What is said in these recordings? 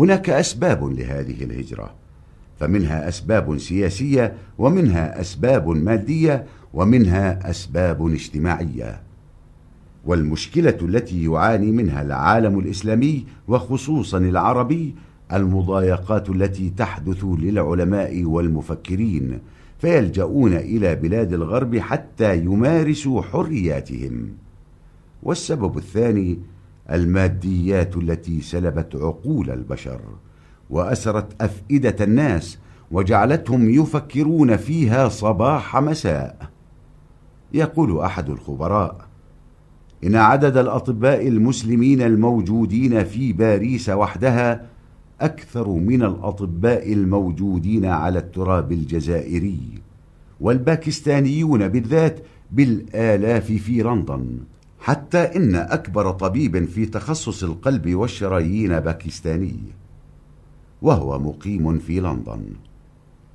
هناك أسباب لهذه الهجرة فمنها أسباب سياسية ومنها أسباب مادية ومنها أسباب اجتماعية. والمشكلة التي يعاني منها العالم الإسلامي وخصوصا العربي المضايقات التي تحدث للعلماء والمفكرين فيلجؤون إلى بلاد الغرب حتى يمارسوا حرياتهم. والسبب الثاني الماديات التي سلبت عقول البشر وأسرت أفئدة الناس وجعلتهم يفكرون فيها صباح مساء. يقول أحد الخبراء إن عدد الأطباء المسلمين الموجودين في باريس وحدها أكثر من الأطباء الموجودين على التراب الجزائري والباكستانيون بالذات بالآلاف في لندن. حتى إن أكبر طبيب في تخصص القلب والشرايين باكستاني وهو مقيم في لندن.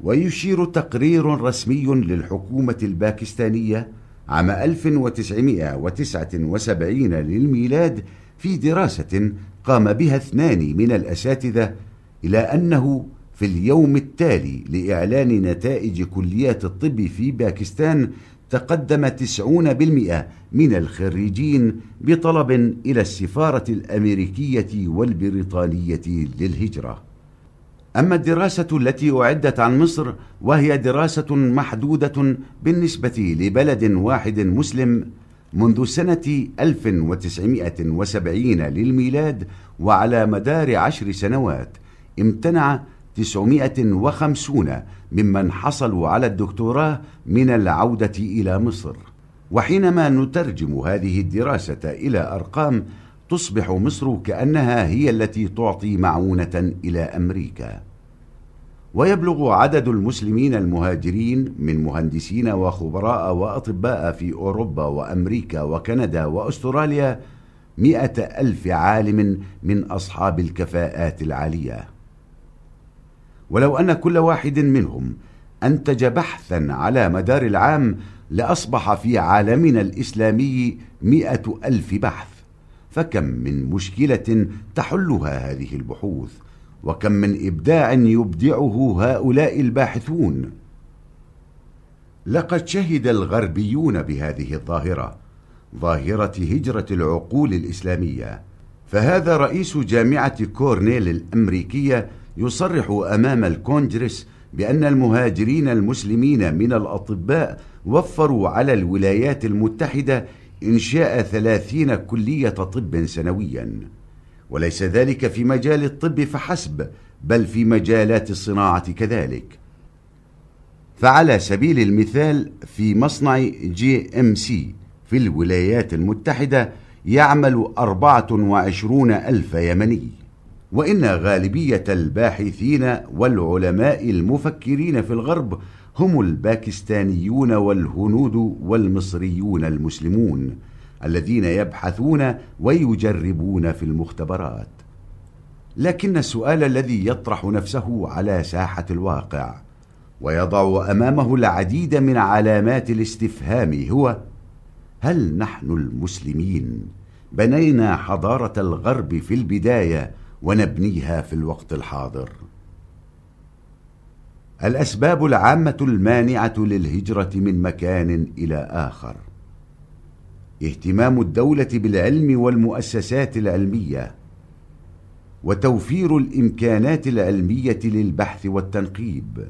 ويشير تقرير رسمي للحكومة الباكستانية عام 1979 للميلاد في دراسة قام بها اثنان من الأساتذة إلى أنه في اليوم التالي لإعلان نتائج كليات الطب في باكستان تقدم 90% من الخريجين بطلب إلى السفارة الأمريكية والبريطانية للهجرة. أما الدراسة التي أعدت عن مصر وهي دراسة محدودة بالنسبة لبلد واحد مسلم منذ سنة 1970 للميلاد وعلى مدار عشر سنوات امتنع 950 ممن حصلوا على الدكتوراه من العودة إلى مصر. وحينما نترجم هذه الدراسة إلى أرقام تصبح مصر كأنها هي التي تعطي معونة إلى أمريكا. ويبلغ عدد المسلمين المهاجرين من مهندسين وخبراء وأطباء في أوروبا وأمريكا وكندا وأستراليا مئة ألف عالم من أصحاب الكفاءات العالية. ولو أن كل واحد منهم أنتج بحثا على مدار العام لأصبح في عالمنا الإسلامي مئة ألف بحث. فكم من مشكلة تحلها هذه البحوث؟ وكم من إبداع يبدعه هؤلاء الباحثون؟ لقد شهد الغربيون بهذه الظاهرة ظاهرة هجرة العقول الإسلامية. فهذا رئيس جامعة كورنيل الأمريكية يصرح أمام الكونجرس بأن المهاجرين المسلمين من الأطباء وفروا على الولايات المتحدة إنشاء ثلاثين كلية طب سنوياً. وليس ذلك في مجال الطب فحسب بل في مجالات الصناعة كذلك. فعلى سبيل المثال في مصنع GMC في الولايات المتحدة يعمل 24 ألف يمني. وإن غالبية الباحثين والعلماء المفكرين في الغرب هم الباكستانيون والهنود والمصريون المسلمون الذين يبحثون ويجربون في المختبرات. لكن السؤال الذي يطرح نفسه على ساحة الواقع ويضع أمامه العديد من علامات الاستفهام هو هل نحن المسلمين بنينا حضارة الغرب في البداية ونبنيها في الوقت الحاضر. الأسباب العامة المانعة للهجرة من مكان إلى آخر. اهتمام الدولة بالعلم والمؤسسات العلمية وتوفير الإمكانات العلمية للبحث والتنقيب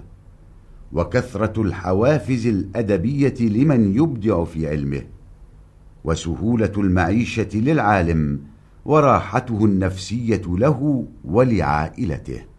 وكثرة الحوافز الأدبية لمن يبدع في علمه وسهولة المعيشة للعالم وراحته النفسية له ولعائلته.